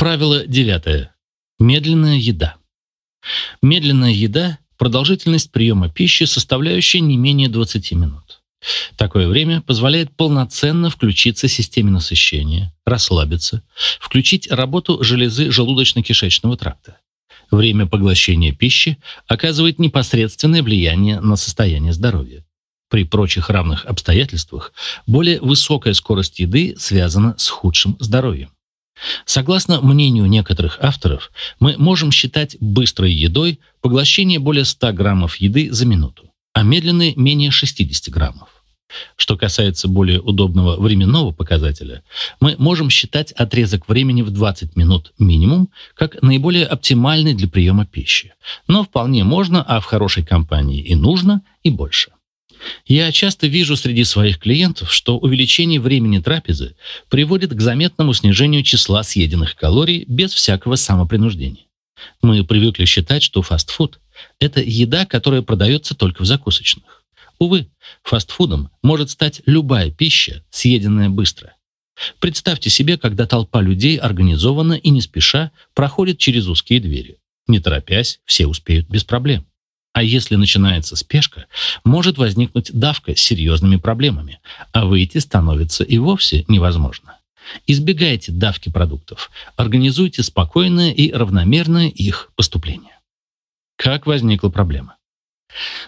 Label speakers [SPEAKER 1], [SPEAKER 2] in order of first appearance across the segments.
[SPEAKER 1] Правило девятое. Медленная еда. Медленная еда – продолжительность приема пищи, составляющая не менее 20 минут. Такое время позволяет полноценно включиться системе насыщения, расслабиться, включить работу железы желудочно-кишечного тракта. Время поглощения пищи оказывает непосредственное влияние на состояние здоровья. При прочих равных обстоятельствах более высокая скорость еды связана с худшим здоровьем. Согласно мнению некоторых авторов, мы можем считать быстрой едой поглощение более 100 граммов еды за минуту, а медленной – менее 60 граммов. Что касается более удобного временного показателя, мы можем считать отрезок времени в 20 минут минимум как наиболее оптимальный для приема пищи. Но вполне можно, а в хорошей компании и нужно, и больше. Я часто вижу среди своих клиентов, что увеличение времени трапезы приводит к заметному снижению числа съеденных калорий без всякого самопринуждения. Мы привыкли считать, что фастфуд – это еда, которая продается только в закусочных. Увы, фастфудом может стать любая пища, съеденная быстро. Представьте себе, когда толпа людей организованно и не спеша проходит через узкие двери. Не торопясь, все успеют без проблем. А если начинается спешка, может возникнуть давка с серьезными проблемами, а выйти становится и вовсе невозможно. Избегайте давки продуктов, организуйте спокойное и равномерное их поступление. Как возникла проблема?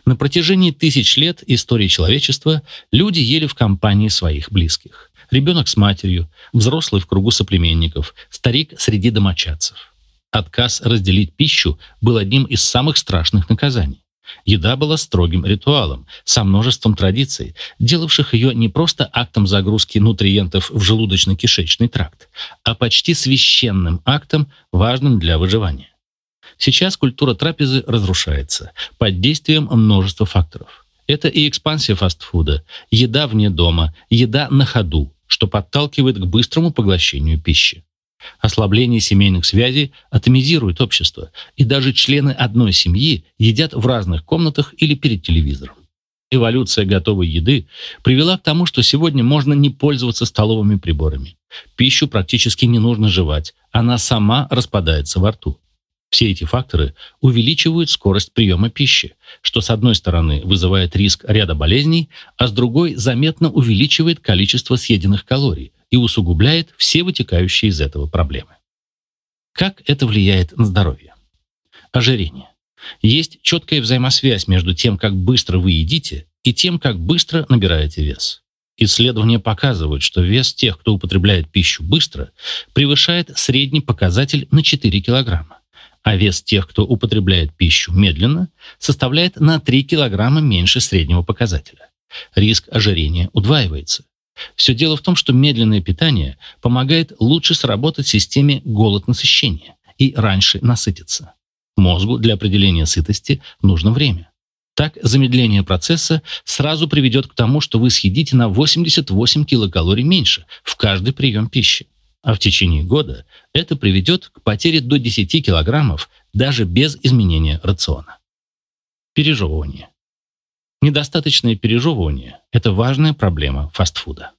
[SPEAKER 1] На протяжении тысяч лет истории человечества люди ели в компании своих близких. Ребенок с матерью, взрослый в кругу соплеменников, старик среди домочадцев. Отказ разделить пищу был одним из самых страшных наказаний. Еда была строгим ритуалом, со множеством традиций, делавших ее не просто актом загрузки нутриентов в желудочно-кишечный тракт, а почти священным актом, важным для выживания. Сейчас культура трапезы разрушается под действием множества факторов. Это и экспансия фастфуда, еда вне дома, еда на ходу, что подталкивает к быстрому поглощению пищи. Ослабление семейных связей атомизирует общество, и даже члены одной семьи едят в разных комнатах или перед телевизором. Эволюция готовой еды привела к тому, что сегодня можно не пользоваться столовыми приборами. Пищу практически не нужно жевать, она сама распадается во рту. Все эти факторы увеличивают скорость приема пищи, что с одной стороны вызывает риск ряда болезней, а с другой заметно увеличивает количество съеденных калорий, и усугубляет все вытекающие из этого проблемы. Как это влияет на здоровье? Ожирение. Есть четкая взаимосвязь между тем, как быстро вы едите, и тем, как быстро набираете вес. Исследования показывают, что вес тех, кто употребляет пищу быстро, превышает средний показатель на 4 килограмма, а вес тех, кто употребляет пищу медленно, составляет на 3 килограмма меньше среднего показателя. Риск ожирения удваивается. Все дело в том, что медленное питание помогает лучше сработать системе голод-насыщения и раньше насытиться. Мозгу для определения сытости нужно время. Так, замедление процесса сразу приведет к тому, что вы съедите на 88 килокалорий меньше в каждый прием пищи. А в течение года это приведет к потере до 10 килограммов даже без изменения рациона. Пережевывание. Недостаточное пережевывание – это важная проблема фастфуда.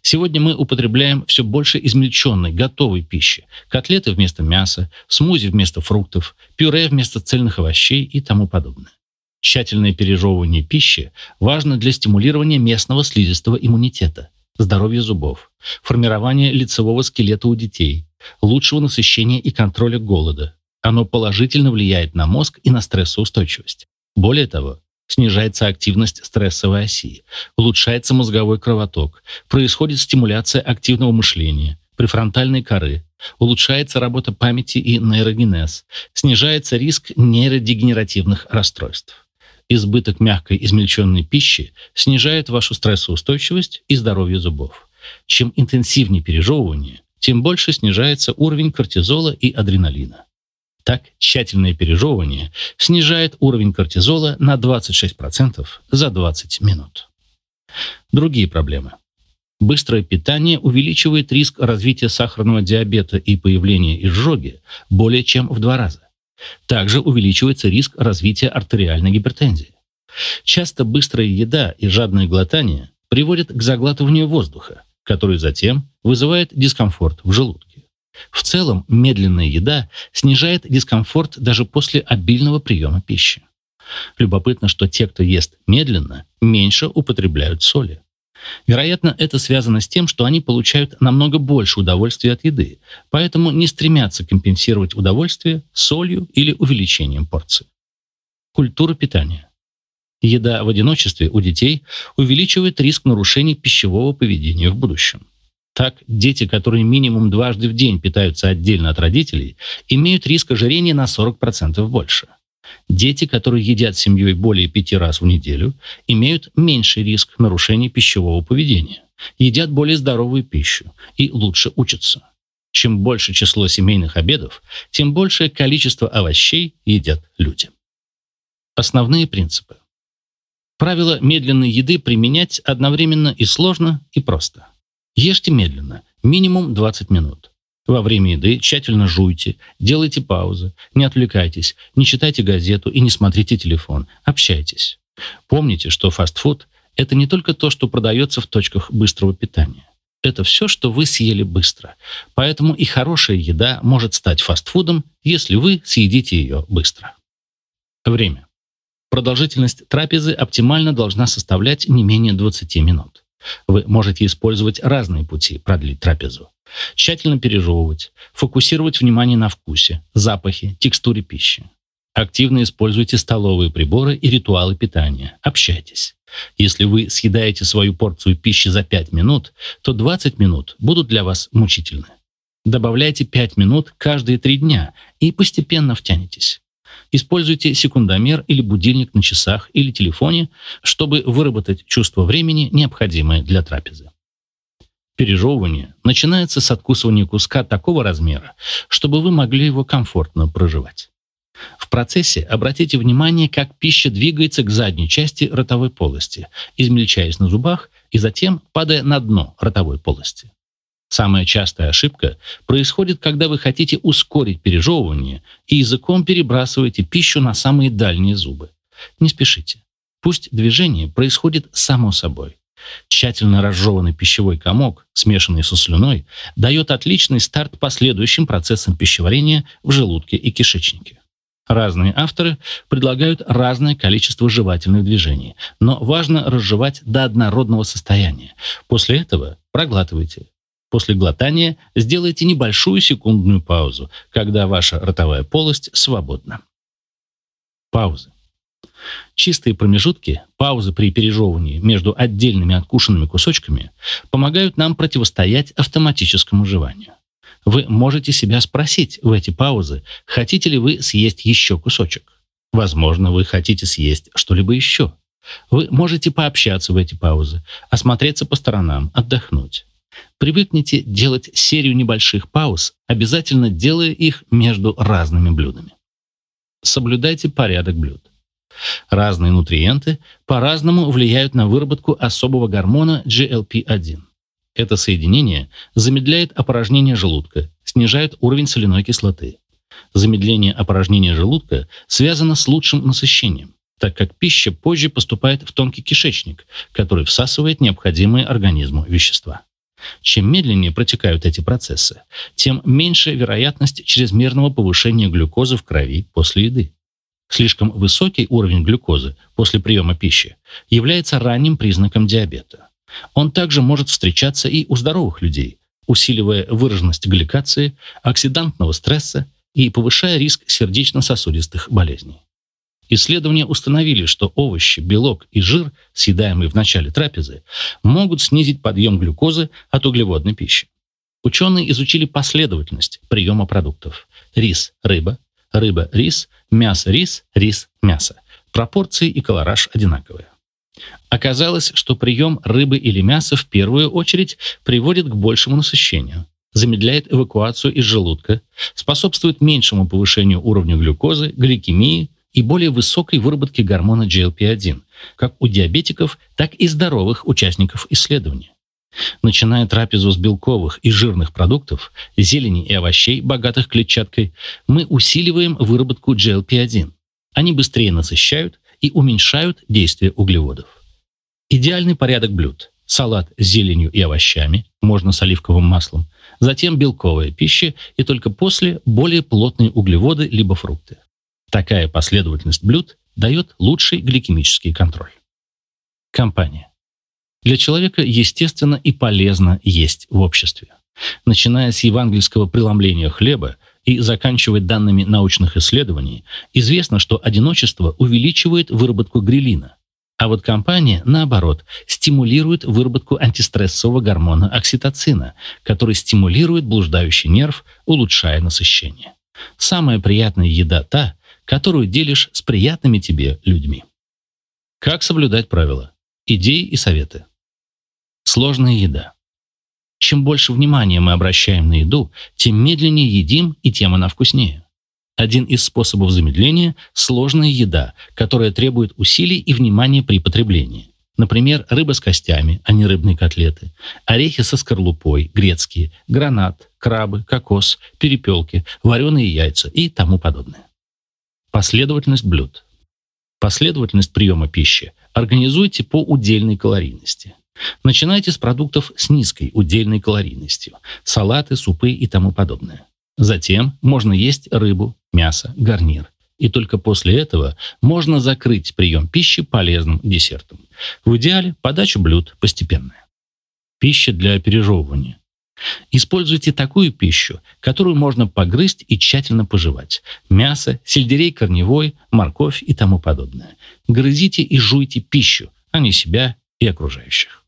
[SPEAKER 1] Сегодня мы употребляем все больше измельченной, готовой пищи. Котлеты вместо мяса, смузи вместо фруктов, пюре вместо цельных овощей и тому подобное. Тщательное пережевывание пищи важно для стимулирования местного слизистого иммунитета, здоровья зубов, формирования лицевого скелета у детей, лучшего насыщения и контроля голода. Оно положительно влияет на мозг и на стрессоустойчивость. Более того, снижается активность стрессовой оси, улучшается мозговой кровоток, происходит стимуляция активного мышления, префронтальной коры, улучшается работа памяти и нейрогенез, снижается риск нейродегенеративных расстройств. Избыток мягкой измельченной пищи снижает вашу стрессоустойчивость и здоровье зубов. Чем интенсивнее пережевывание, тем больше снижается уровень кортизола и адреналина. Так, тщательное пережевывание снижает уровень кортизола на 26% за 20 минут. Другие проблемы. Быстрое питание увеличивает риск развития сахарного диабета и появления изжоги более чем в два раза. Также увеличивается риск развития артериальной гипертензии. Часто быстрая еда и жадное глотание приводят к заглатыванию воздуха, который затем вызывает дискомфорт в желудке. В целом, медленная еда снижает дискомфорт даже после обильного приема пищи. Любопытно, что те, кто ест медленно, меньше употребляют соли. Вероятно, это связано с тем, что они получают намного больше удовольствия от еды, поэтому не стремятся компенсировать удовольствие солью или увеличением порции. Культура питания. Еда в одиночестве у детей увеличивает риск нарушений пищевого поведения в будущем. Так, дети, которые минимум дважды в день питаются отдельно от родителей, имеют риск ожирения на 40% больше. Дети, которые едят семьей более пяти раз в неделю, имеют меньший риск нарушения пищевого поведения, едят более здоровую пищу и лучше учатся. Чем больше число семейных обедов, тем большее количество овощей едят люди. Основные принципы. Правило медленной еды применять одновременно и сложно, и просто. Ешьте медленно, минимум 20 минут. Во время еды тщательно жуйте, делайте паузы, не отвлекайтесь, не читайте газету и не смотрите телефон, общайтесь. Помните, что фастфуд – это не только то, что продается в точках быстрого питания. Это все, что вы съели быстро. Поэтому и хорошая еда может стать фастфудом, если вы съедите ее быстро. Время. Продолжительность трапезы оптимально должна составлять не менее 20 минут. Вы можете использовать разные пути продлить трапезу. Тщательно пережевывать, фокусировать внимание на вкусе, запахе, текстуре пищи. Активно используйте столовые приборы и ритуалы питания. Общайтесь. Если вы съедаете свою порцию пищи за 5 минут, то 20 минут будут для вас мучительны. Добавляйте 5 минут каждые 3 дня и постепенно втянетесь. Используйте секундомер или будильник на часах или телефоне, чтобы выработать чувство времени, необходимое для трапезы. Пережевывание начинается с откусывания куска такого размера, чтобы вы могли его комфортно проживать. В процессе обратите внимание, как пища двигается к задней части ротовой полости, измельчаясь на зубах и затем падая на дно ротовой полости. Самая частая ошибка происходит, когда вы хотите ускорить пережевывание и языком перебрасываете пищу на самые дальние зубы. Не спешите. Пусть движение происходит само собой. Тщательно разжеванный пищевой комок, смешанный со слюной, дает отличный старт последующим процессам пищеварения в желудке и кишечнике. Разные авторы предлагают разное количество жевательных движений, но важно разжевать до однородного состояния. После этого проглатывайте. После глотания сделайте небольшую секундную паузу, когда ваша ротовая полость свободна. Паузы. Чистые промежутки, паузы при пережевывании между отдельными откушенными кусочками помогают нам противостоять автоматическому жеванию. Вы можете себя спросить в эти паузы, хотите ли вы съесть еще кусочек. Возможно, вы хотите съесть что-либо еще. Вы можете пообщаться в эти паузы, осмотреться по сторонам, отдохнуть. Привыкните делать серию небольших пауз, обязательно делая их между разными блюдами. Соблюдайте порядок блюд. Разные нутриенты по-разному влияют на выработку особого гормона GLP-1. Это соединение замедляет опорожнение желудка, снижает уровень соляной кислоты. Замедление опорожнения желудка связано с лучшим насыщением, так как пища позже поступает в тонкий кишечник, который всасывает необходимые организму вещества. Чем медленнее протекают эти процессы, тем меньше вероятность чрезмерного повышения глюкозы в крови после еды. Слишком высокий уровень глюкозы после приема пищи является ранним признаком диабета. Он также может встречаться и у здоровых людей, усиливая выраженность гликации, оксидантного стресса и повышая риск сердечно-сосудистых болезней. Исследования установили, что овощи, белок и жир, съедаемые в начале трапезы, могут снизить подъем глюкозы от углеводной пищи. Ученые изучили последовательность приема продуктов. Рис – рыба, рыба – рис, мясо – рис, рис – мясо. Пропорции и колораж одинаковые. Оказалось, что прием рыбы или мяса в первую очередь приводит к большему насыщению, замедляет эвакуацию из желудка, способствует меньшему повышению уровня глюкозы, гликемии, и более высокой выработки гормона GLP-1, как у диабетиков, так и здоровых участников исследования. Начиная трапезу с белковых и жирных продуктов, зелени и овощей, богатых клетчаткой, мы усиливаем выработку GLP-1. Они быстрее насыщают и уменьшают действие углеводов. Идеальный порядок блюд. Салат с зеленью и овощами, можно с оливковым маслом, затем белковая пища и только после более плотные углеводы либо фрукты. Такая последовательность блюд дает лучший гликемический контроль. Компания. Для человека естественно и полезно есть в обществе. Начиная с евангельского преломления хлеба и заканчивая данными научных исследований, известно, что одиночество увеличивает выработку грилина, а вот компания, наоборот, стимулирует выработку антистрессового гормона окситоцина, который стимулирует блуждающий нерв, улучшая насыщение. Самая приятная еда та, которую делишь с приятными тебе людьми. Как соблюдать правила? Идеи и советы. Сложная еда. Чем больше внимания мы обращаем на еду, тем медленнее едим и тем она вкуснее. Один из способов замедления – сложная еда, которая требует усилий и внимания при потреблении. Например, рыба с костями, а не рыбные котлеты, орехи со скорлупой, грецкие, гранат, крабы, кокос, перепелки, вареные яйца и тому подобное. Последовательность блюд. Последовательность приема пищи организуйте по удельной калорийности. Начинайте с продуктов с низкой удельной калорийностью – салаты, супы и тому подобное. Затем можно есть рыбу, мясо, гарнир. И только после этого можно закрыть прием пищи полезным десертом. В идеале подача блюд постепенная. Пища для пережевывания. Используйте такую пищу, которую можно погрызть и тщательно пожевать. Мясо, сельдерей корневой, морковь и тому подобное. Грызите и жуйте пищу, а не себя и окружающих.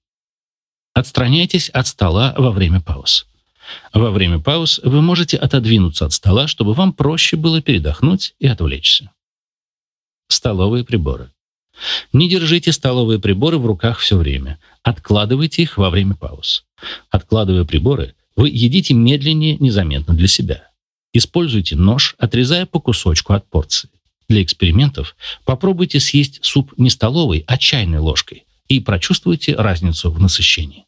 [SPEAKER 1] Отстраняйтесь от стола во время пауз. Во время пауз вы можете отодвинуться от стола, чтобы вам проще было передохнуть и отвлечься. Столовые приборы. Не держите столовые приборы в руках все время. Откладывайте их во время пауз. Откладывая приборы, вы едите медленнее, незаметно для себя. Используйте нож, отрезая по кусочку от порции. Для экспериментов попробуйте съесть суп не столовой, а чайной ложкой и прочувствуйте разницу в насыщении.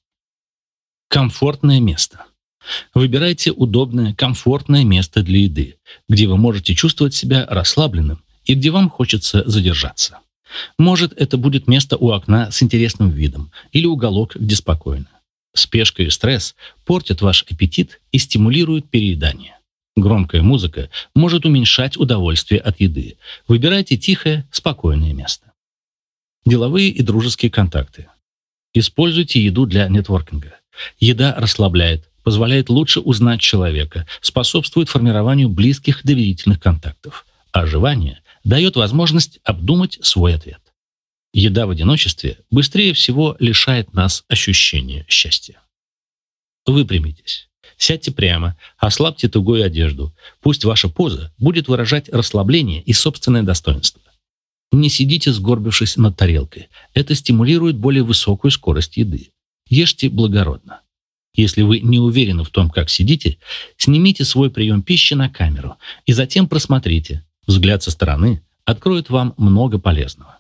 [SPEAKER 1] Комфортное место. Выбирайте удобное, комфортное место для еды, где вы можете чувствовать себя расслабленным и где вам хочется задержаться. Может, это будет место у окна с интересным видом или уголок, где спокойно. Спешка и стресс портят ваш аппетит и стимулируют переедание. Громкая музыка может уменьшать удовольствие от еды. Выбирайте тихое, спокойное место. Деловые и дружеские контакты. Используйте еду для нетворкинга. Еда расслабляет, позволяет лучше узнать человека, способствует формированию близких доверительных контактов. Жевание дает возможность обдумать свой ответ. Еда в одиночестве быстрее всего лишает нас ощущения счастья. Выпрямитесь. Сядьте прямо, ослабьте тугую одежду. Пусть ваша поза будет выражать расслабление и собственное достоинство. Не сидите, сгорбившись над тарелкой. Это стимулирует более высокую скорость еды. Ешьте благородно. Если вы не уверены в том, как сидите, снимите свой прием пищи на камеру и затем просмотрите. Взгляд со стороны откроет вам много полезного.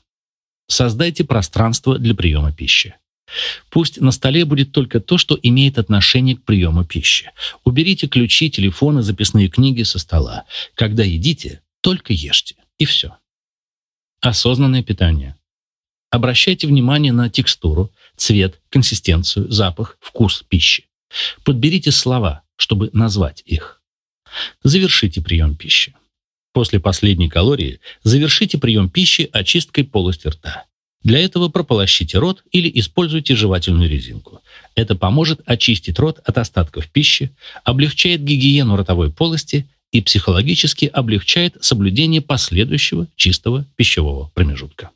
[SPEAKER 1] Создайте пространство для приема пищи. Пусть на столе будет только то, что имеет отношение к приему пищи. Уберите ключи, телефоны, записные книги со стола. Когда едите, только ешьте. И все. Осознанное питание. Обращайте внимание на текстуру, цвет, консистенцию, запах, вкус пищи. Подберите слова, чтобы назвать их. Завершите прием пищи. После последней калории завершите прием пищи очисткой полости рта. Для этого прополощите рот или используйте жевательную резинку. Это поможет очистить рот от остатков пищи, облегчает гигиену ротовой полости и психологически облегчает соблюдение последующего чистого пищевого промежутка.